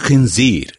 خنزير.